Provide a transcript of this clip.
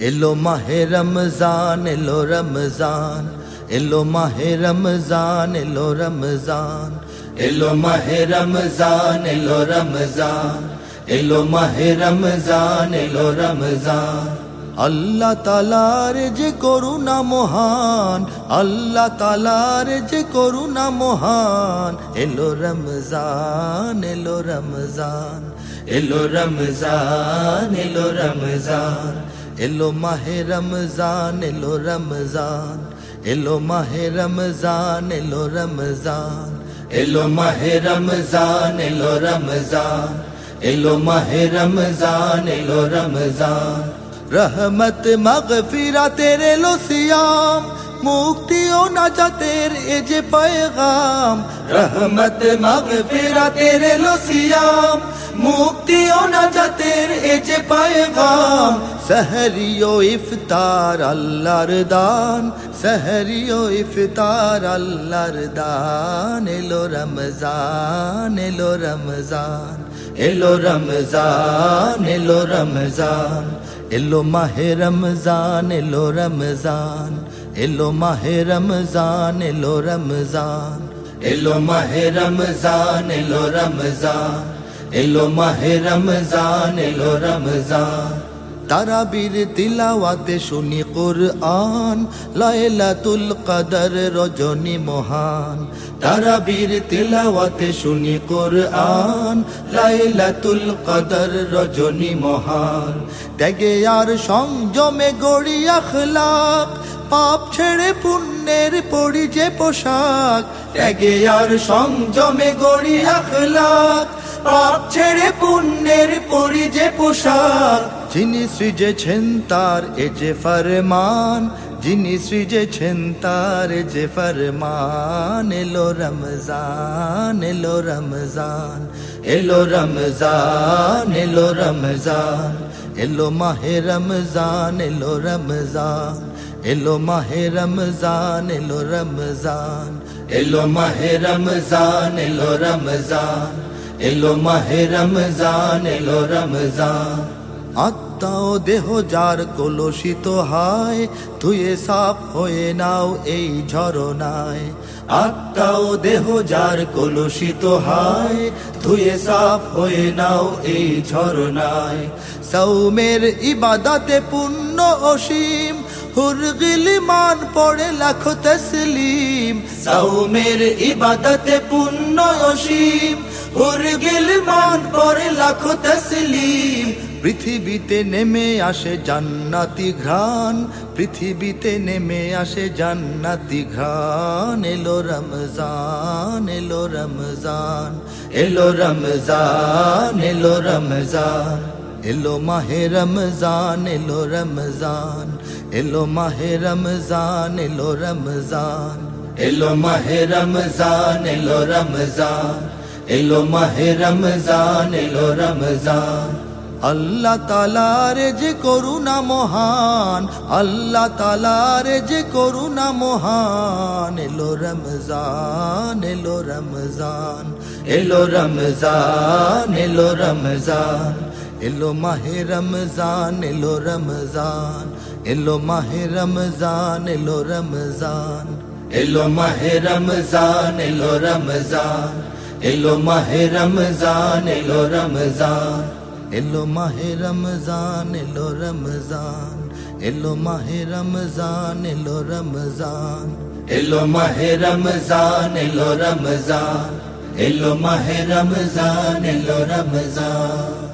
الو ماہ رمضان الو رمضان الو ماہ رمضان الو رمضان الو ماہ رمضان الو رمضان الو ماہ رمضان الو رمضان আল্লাহ তালার যে اللہ মহান আল্লাহ তালার যে করুণা মহান এলো রমজান এলো রমজান এলো রমজান এলো রমজান الو ماہ رمضان الو رمضان الو ماہ رمضان الو رمضان الو ماہ رمضان الو رمضان الو ماہ رمضان الو رمضان۔ رحمت مغفرہ تیرے لو سیام مکتی و نجا تیر اج پیغام۔ رحمت مغفرہ تیرے لو سیام مکتی و نجا تیر اج پیغام۔ সহরিও ইফতার আল্লাহর দান সহরিও ইফতার আল্লাহর দান এলো রমজান এলো রমজান এলো রমজান এলো রমজান এলো মাহে রমজান এলো রমজান এলো মাহে রমজান এলো রমজান এলো মাহে রমজান এলো রমজান এলো মাহে রমজান এলো রমজান তারাবির তিলাওয়াতে শুনি কোরআন, লাইলাতুল কদর রজনী মহান। তারাবির তিলাওয়াতে শুনি কোরআন, লাইলাতুল কদর রজনী মহান। ত্যাগে আর সংযমে গড়ি আখলাক, পাপ ছেড়ে পুণ্যের পড়ি যে পোশাক। ত্যাগে আর সংযমে গড়ি আখলাক পাপ ছেড়ে পুণ্যের পড়ি যে পোশাক। যিনি সৃজেছেন তার এ যে ফরমান, যিনি সৃজেছেন তার যে ফরমান, এলো রমজান এলো রমজান এলো রমজান এলো রমজান, এলো মাহে রমজান, এলো রমজান, এলো মাহে রমজান, এলো রমজান, এলো মাহে রমজান, এলো রমজান। এলো মাহে রমজান, এলো রমজান। আত্মা ও দেহ যার কলসিত হয়, ধুয়ে সাফ হয়ে নাও এই ঝরনায়। আত্মা ও দেহ যার কলসিত হয়, ধুয়ে সাফ হয়ে নাও এই ঝরনায়। সৌমের ইবাদাতে পুণ্য অসীম, হুরগিল মান পড়ে লাখ তসলিম। সৌমের ইবাদাতে পুণ্য অসীম হুরগিল মান পড়ে লাখ তসলিম। পৃথিবীতে নেমে আসে জান্নাতি ঘ্রাণ, পৃথিবীতে নেমে আসে জান্নাতি ঘ্রাণ। এলো রমজান এলো রমজান এলো রমজান এলো রমজান। এলো মাহে রমজান, এলো রমজান, এলো মাহে রমজান, এলো রমজান। এলো মাহে রমজান, এলো রমজান। এলো মাহে রমজান এলো রমজান আল্লাহ তালার যে করুণা মহান আল্লাহ তালার যে করুণা মহান এলো রমজান এলো রমজান এলো রমজান এলো রমজান এলো মাহে রমজান এলো রমজান এলো মাহে রমজান এলো রমজান এলো মাহে রমজান এলো রমজান এলো মাহে রমজান এলো রমজান এলো মাহে রমজান এলো রমজান এলো মাহে রমজান এলো রমজান এলো মাহে রমজান এলো রমজান এলো মাহে রমজান এলো রমজান